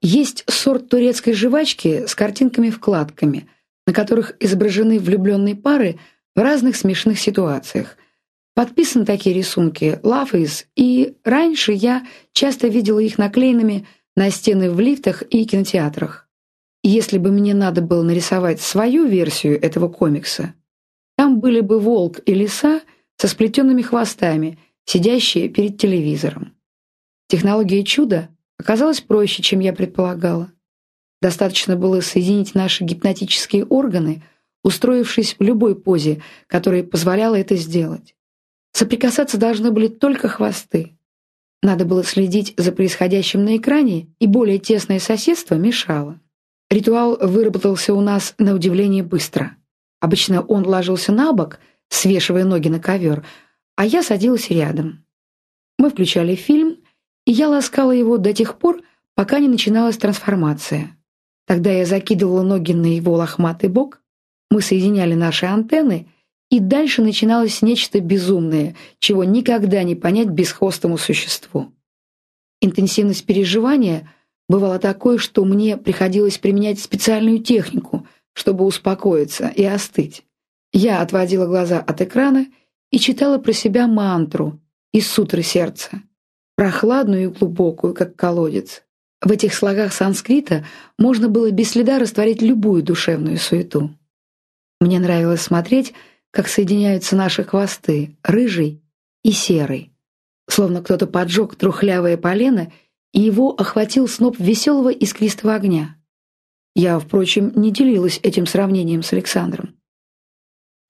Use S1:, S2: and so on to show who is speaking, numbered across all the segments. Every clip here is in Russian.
S1: Есть сорт турецкой жвачки с картинками-вкладками, на которых изображены влюбленные пары в разных смешных ситуациях. Подписаны такие рисунки Лафейс, и раньше я часто видела их наклеенными на стены в лифтах и кинотеатрах. если бы мне надо было нарисовать свою версию этого комикса, там были бы волк и лиса со сплетенными хвостами, сидящие перед телевизором. Технология чуда оказалась проще, чем я предполагала. Достаточно было соединить наши гипнотические органы, устроившись в любой позе, которая позволяла это сделать. Соприкасаться должны были только хвосты. Надо было следить за происходящим на экране, и более тесное соседство мешало. Ритуал выработался у нас на удивление быстро. Обычно он ложился на бок, свешивая ноги на ковер, а я садилась рядом. Мы включали фильм, и я ласкала его до тех пор, пока не начиналась трансформация. Тогда я закидывала ноги на его лохматый бок, мы соединяли наши антенны, и дальше начиналось нечто безумное, чего никогда не понять бесхвостому существу. Интенсивность переживания бывала такой, что мне приходилось применять специальную технику, чтобы успокоиться и остыть. Я отводила глаза от экрана и читала про себя мантру из сутры сердца прохладную и глубокую, как колодец. В этих слогах санскрита можно было без следа растворить любую душевную суету. Мне нравилось смотреть, как соединяются наши хвосты, рыжий и серый. Словно кто-то поджег трухлявое полено, и его охватил сноп веселого искристого огня. Я, впрочем, не делилась этим сравнением с Александром.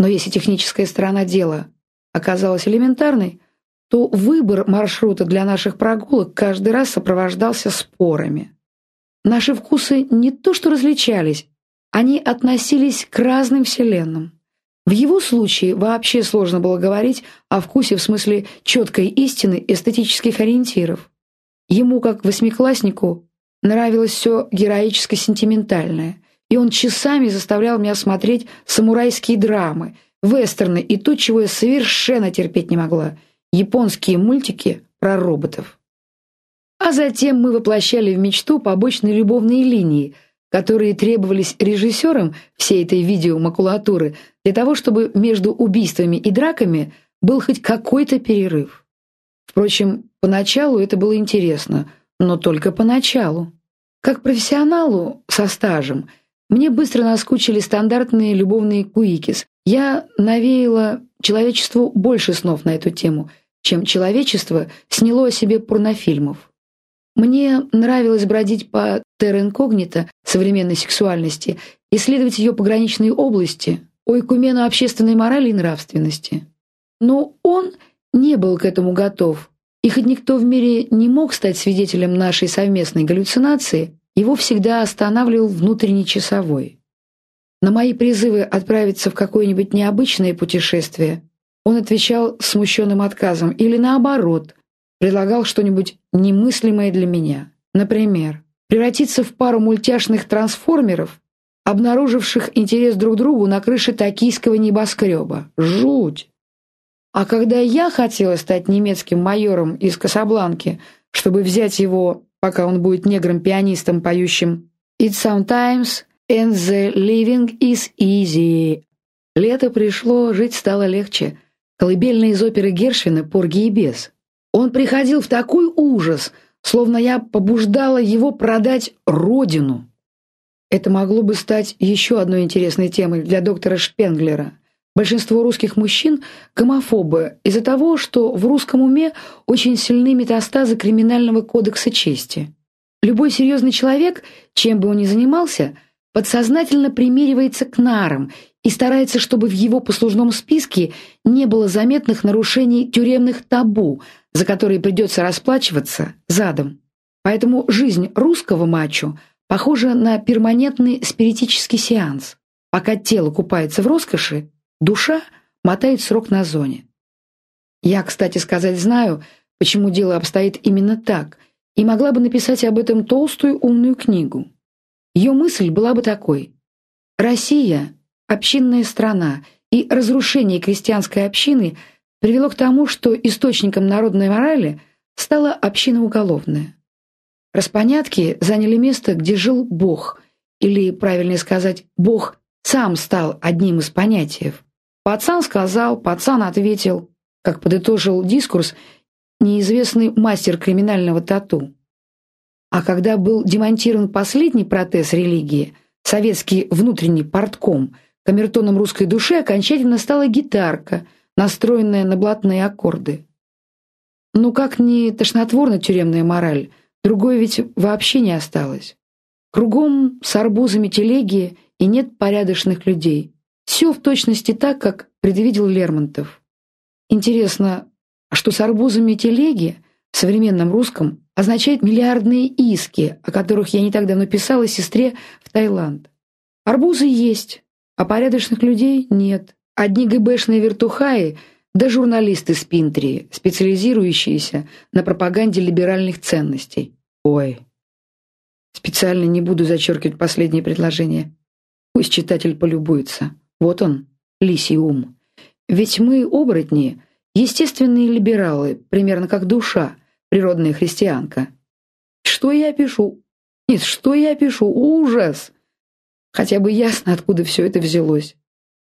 S1: Но если техническая сторона дела оказалась элементарной, то выбор маршрута для наших прогулок каждый раз сопровождался спорами. Наши вкусы не то что различались, они относились к разным вселенным. В его случае вообще сложно было говорить о вкусе в смысле четкой истины эстетических ориентиров. Ему, как восьмикласснику, нравилось все героическо-сентиментальное, и он часами заставлял меня смотреть самурайские драмы, вестерны и то, чего я совершенно терпеть не могла – японские мультики про роботов. А затем мы воплощали в мечту побочные любовные линии, которые требовались режиссерам всей этой видеомакулатуры для того, чтобы между убийствами и драками был хоть какой-то перерыв. Впрочем, поначалу это было интересно, но только поначалу. Как профессионалу со стажем мне быстро наскучили стандартные любовные куикис. Я навеяла человечеству больше снов на эту тему – чем человечество сняло о себе порнофильмов. Мне нравилось бродить по терра современной сексуальности, исследовать ее пограничные области, ойкумену общественной морали и нравственности. Но он не был к этому готов, и хоть никто в мире не мог стать свидетелем нашей совместной галлюцинации, его всегда останавливал внутренний часовой. На мои призывы отправиться в какое-нибудь необычное путешествие он отвечал смущенным отказом или, наоборот, предлагал что-нибудь немыслимое для меня. Например, превратиться в пару мультяшных трансформеров, обнаруживших интерес друг другу на крыше токийского небоскреба. Жуть! А когда я хотела стать немецким майором из Касабланки, чтобы взять его, пока он будет негром-пианистом, поющим «It sometimes and the living is easy». Лето пришло, жить стало легче – Колыбельная из оперы Гершвина «Порги и бес». Он приходил в такой ужас, словно я побуждала его продать родину. Это могло бы стать еще одной интересной темой для доктора Шпенглера. Большинство русских мужчин – гомофобы из-за того, что в русском уме очень сильны метастазы криминального кодекса чести. Любой серьезный человек, чем бы он ни занимался, подсознательно примеривается к нарам и старается, чтобы в его послужном списке не было заметных нарушений тюремных табу, за которые придется расплачиваться задом. Поэтому жизнь русского мачо похожа на перманентный спиритический сеанс. Пока тело купается в роскоши, душа мотает срок на зоне. Я, кстати сказать, знаю, почему дело обстоит именно так, и могла бы написать об этом толстую умную книгу. Ее мысль была бы такой. Россия общинная страна, и разрушение крестьянской общины привело к тому, что источником народной морали стала община уголовная. Распонятки заняли место, где жил Бог, или, правильнее сказать, Бог сам стал одним из понятий. Пацан сказал, пацан ответил, как подытожил дискурс неизвестный мастер криминального тату. А когда был демонтирован последний протез религии, советский внутренний портком, камертоном русской души окончательно стала гитарка, настроенная на блатные аккорды. Ну как не тошнотворна тюремная мораль, другой ведь вообще не осталось. Кругом с арбузами телеги и нет порядочных людей. Все в точности так, как предвидел Лермонтов. Интересно, что с арбузами телеги в современном русском означает миллиардные иски, о которых я не так давно писала сестре в Таиланд. Арбузы есть, а порядочных людей нет. Одни ГБшные вертухаи да журналисты с Пинтрии, специализирующиеся на пропаганде либеральных ценностей. Ой, специально не буду зачеркивать последнее предложение. Пусть читатель полюбуется. Вот он, лисий ум. Ведь мы, оборотни, естественные либералы, примерно как душа, природная христианка. Что я пишу? Нет, что я пишу? Ужас! Хотя бы ясно, откуда все это взялось.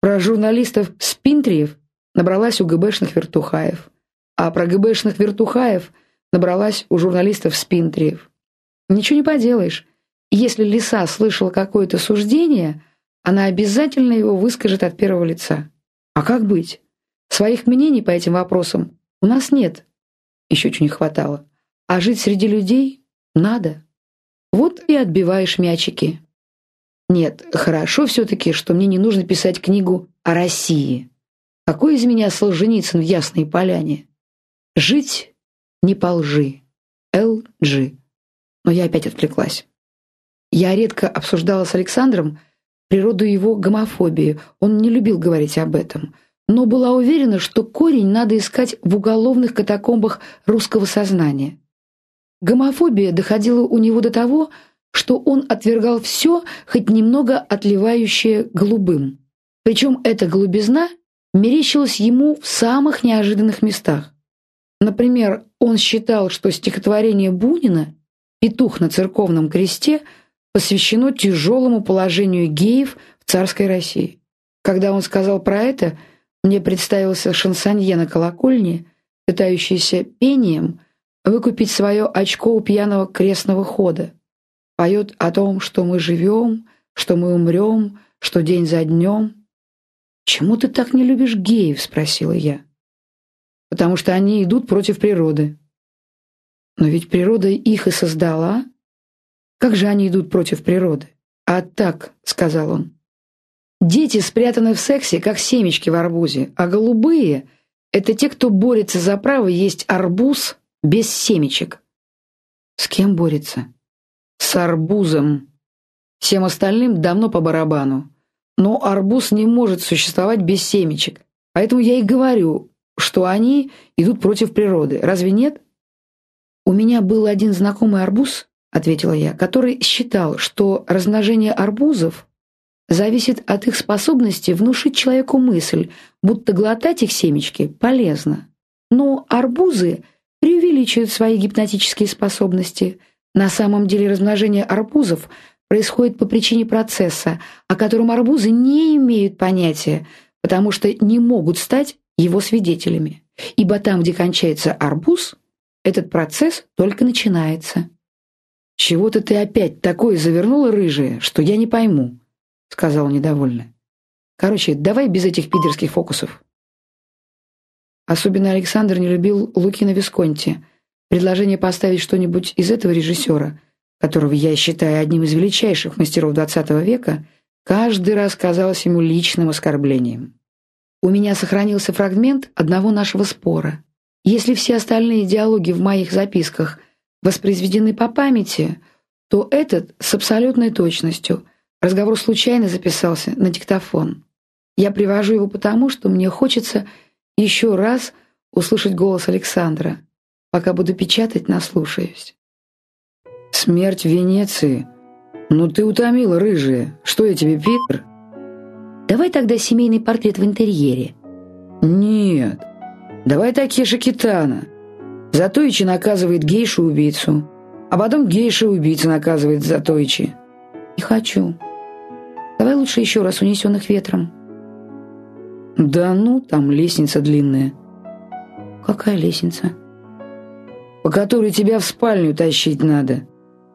S1: Про журналистов Спинтриев набралась у ГБшных вертухаев, а про ГБшных вертухаев набралась у журналистов Спинтриев. Ничего не поделаешь. Если лиса слышала какое-то суждение, она обязательно его выскажет от первого лица. А как быть? Своих мнений по этим вопросам у нас нет. Еще чего не хватало. А жить среди людей надо. Вот и отбиваешь мячики. Нет, хорошо все-таки, что мне не нужно писать книгу о России. Какой из меня Солженицын в Ясной Поляне? Жить не по лжи. Л.G. Но я опять отвлеклась. Я редко обсуждала с Александром природу его гомофобии. Он не любил говорить об этом. Но была уверена, что корень надо искать в уголовных катакомбах русского сознания. Гомофобия доходила у него до того, что он отвергал все, хоть немного отливающее голубым. Причем эта голубизна мерещилась ему в самых неожиданных местах. Например, он считал, что стихотворение Бунина «Петух на церковном кресте» посвящено тяжелому положению геев в царской России. Когда он сказал про это, мне представился шансонье на колокольне, пытающийся пением выкупить свое очко у пьяного крестного хода поет о том, что мы живем, что мы умрем, что день за днем. «Чему ты так не любишь геев?» — спросила я. «Потому что они идут против природы». «Но ведь природа их и создала. Как же они идут против природы?» «А так», — сказал он. «Дети спрятаны в сексе, как семечки в арбузе, а голубые — это те, кто борется за право есть арбуз без семечек». «С кем борется?» с арбузом. Всем остальным давно по барабану. Но арбуз не может существовать без семечек. Поэтому я и говорю, что они идут против природы. Разве нет? У меня был один знакомый арбуз, ответила я, который считал, что размножение арбузов зависит от их способности внушить человеку мысль, будто глотать их семечки полезно. Но арбузы преувеличивают свои гипнотические способности – на самом деле размножение арбузов происходит по причине процесса, о котором арбузы не имеют понятия, потому что не могут стать его свидетелями. Ибо там, где кончается арбуз, этот процесс только начинается. «Чего-то ты опять такое завернула, рыжая, что я не пойму», — сказал недовольно. «Короче, давай без этих пидорских фокусов». Особенно Александр не любил Лукина Висконти — Предложение поставить что-нибудь из этого режиссера, которого я считаю одним из величайших мастеров XX века, каждый раз казалось ему личным оскорблением. У меня сохранился фрагмент одного нашего спора. Если все остальные диалоги в моих записках воспроизведены по памяти, то этот с абсолютной точностью. Разговор случайно записался на диктофон. Я привожу его потому, что мне хочется еще раз услышать голос Александра. Пока буду печатать, наслушаюсь. Смерть в Венеции. Ну ты утомила, рыжая. Что я тебе, Питер? давай тогда семейный портрет в интерьере.
S2: Нет, давай Такеши Китана. Затоичи наказывает гейшу-убийцу, а потом гейша-убийца наказывает Затоичи.
S1: Не хочу. Давай лучше еще раз унесенных ветром.
S2: Да ну, там лестница длинная.
S1: Какая лестница?
S2: По которой тебя в спальню тащить надо.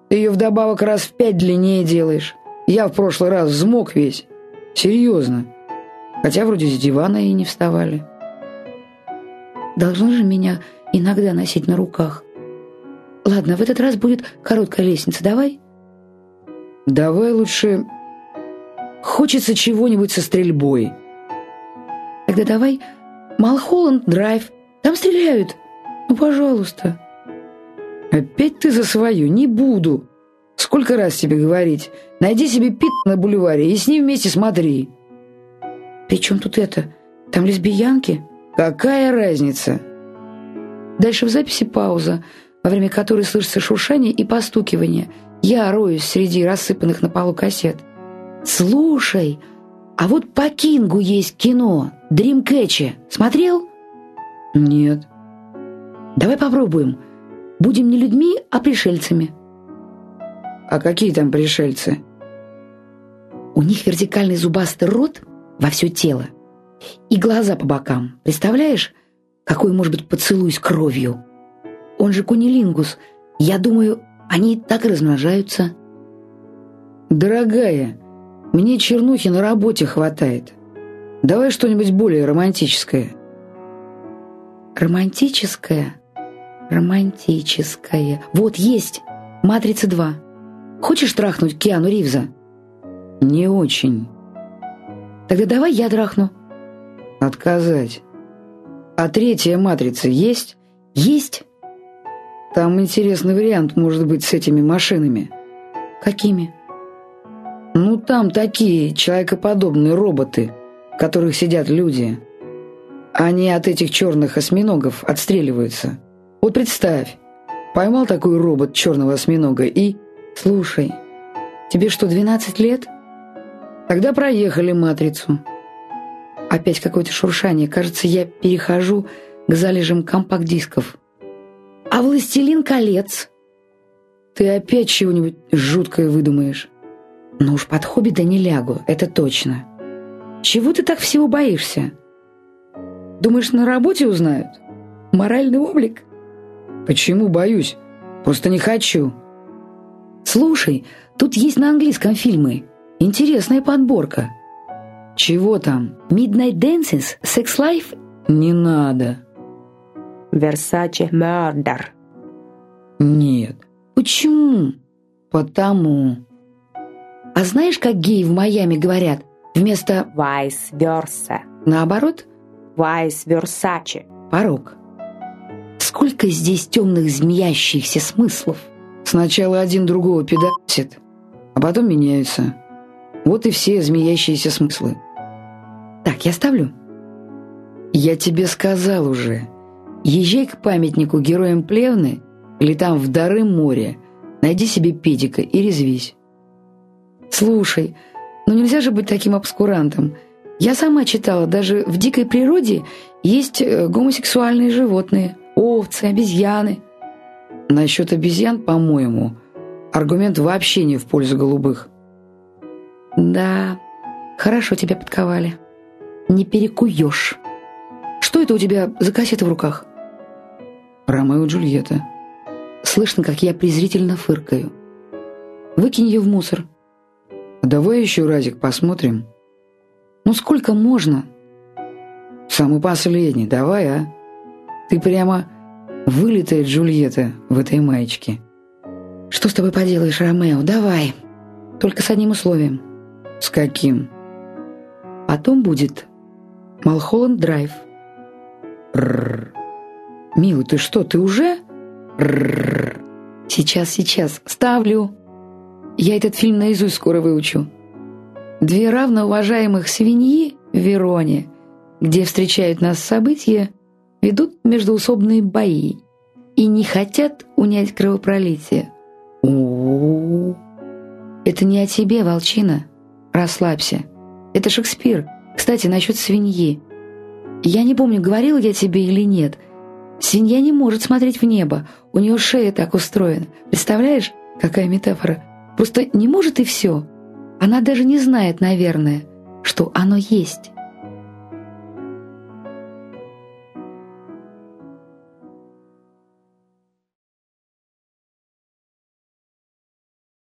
S2: Ты ее вдобавок раз в пять длиннее делаешь. Я в прошлый раз взмок весь. Серьезно. Хотя вроде с дивана и не вставали.
S1: Должна же меня иногда носить на руках. Ладно, в этот раз будет короткая лестница. Давай?
S2: Давай лучше... Хочется чего-нибудь со стрельбой.
S1: Тогда давай Малхолланд Драйв. Там стреляют. Ну, пожалуйста.
S2: Опять ты за свою. Не буду. Сколько раз тебе говорить? Найди себе пит на бульваре и с ним вместе смотри.
S1: При чем тут это? Там лесбиянки?
S2: Какая разница?
S1: Дальше в записи пауза, во время которой слышится шуршание и постукивание. Я роюсь среди рассыпанных на полу кассет. «Слушай, а вот по Кингу есть кино «Дримкэтчи». Смотрел?»
S2: «Нет».
S1: «Давай попробуем. Будем не людьми, а пришельцами».
S2: «А какие там пришельцы?»
S1: «У них вертикальный зубастый рот во все тело и глаза по бокам. Представляешь, какой может быть поцелуй с кровью? Он же кунилингус. Я думаю, они так и размножаются».
S2: «Дорогая, мне чернухи на работе хватает. Давай что-нибудь более романтическое».
S1: «Романтическое? Романтическое. Вот есть. Матрица 2. Хочешь трахнуть Киану Ривза?»
S2: «Не очень».
S1: «Тогда давай я трахну».
S2: «Отказать». «А третья матрица есть?»
S1: «Есть».
S2: «Там интересный вариант может быть с этими машинами».
S1: «Какими?»
S2: «Ну, там такие человекоподобные роботы, в которых сидят люди. Они от этих черных осьминогов отстреливаются. Вот представь, поймал такой робот черного осьминога и...
S1: Слушай, тебе что, 12 лет?
S2: Тогда проехали матрицу».
S1: Опять какое-то шуршание. Кажется, я перехожу к залежам компакт-дисков. «А «Властелин колец»?»
S2: «Ты опять чего-нибудь жуткое выдумаешь?»
S1: «Ну уж под «Хоббита» не лягу, это точно». «Чего ты так всего боишься?» «Думаешь, на работе узнают? Моральный облик?»
S2: «Почему боюсь? Просто не хочу».
S1: «Слушай, тут есть на английском фильмы. Интересная подборка».
S2: «Чего там?»
S1: «Midnight Dances», «Sex Life».
S2: «Не надо».
S3: «Versace Murder».
S2: «Нет».
S1: «Почему?»
S2: «Потому».
S1: А знаешь, как геи в Майами говорят? Вместо
S3: «vice versa».
S1: Наоборот?
S3: «Vice Versace».
S1: Порог. Сколько здесь темных змеящихся смыслов?
S2: Сначала один другого педасит, а потом меняются. Вот и все змеящиеся смыслы.
S1: Так, я ставлю.
S2: Я тебе сказал уже. Езжай к памятнику героям Плевны или там в дары море. Найди себе педика и резвись.
S1: Слушай, ну нельзя же быть таким обскурантом. Я сама читала, даже в дикой природе есть э, гомосексуальные животные. Овцы, обезьяны.
S2: Насчет обезьян, по-моему, аргумент вообще не в пользу голубых.
S1: Да, хорошо тебя подковали. Не перекуешь. Что это у тебя за кассета в руках?
S2: Ромео и Джульетта.
S1: Слышно, как я презрительно фыркаю. Выкинь ее в мусор.
S2: Давай еще разик посмотрим.
S1: Ну сколько можно?
S2: Самый последний, давай, а? Ты прямо вылитая Джульетта в этой маечке.
S1: Что с тобой поделаешь, Ромео? Давай. Только с одним условием.
S2: С каким?
S1: Потом будет Малхолланд Драйв.
S2: Рррр. Ты что, ты уже?
S1: Сейчас, сейчас. Ставлю. Я этот фильм наизусть скоро выучу. Две равноуважаемых свиньи в Вероне, где встречают нас события, ведут междуусобные бои и не хотят унять кровопролитие.
S2: У, -у, -у.
S1: Это не о тебе, волчина. Расслабься. Это Шекспир. Кстати, насчет свиньи. Я не помню, говорил я тебе или нет. Свинья не может смотреть в небо. У нее шея так устроена. Представляешь, какая метафора? Просто не может и все. Она даже не знает, наверное, что оно есть.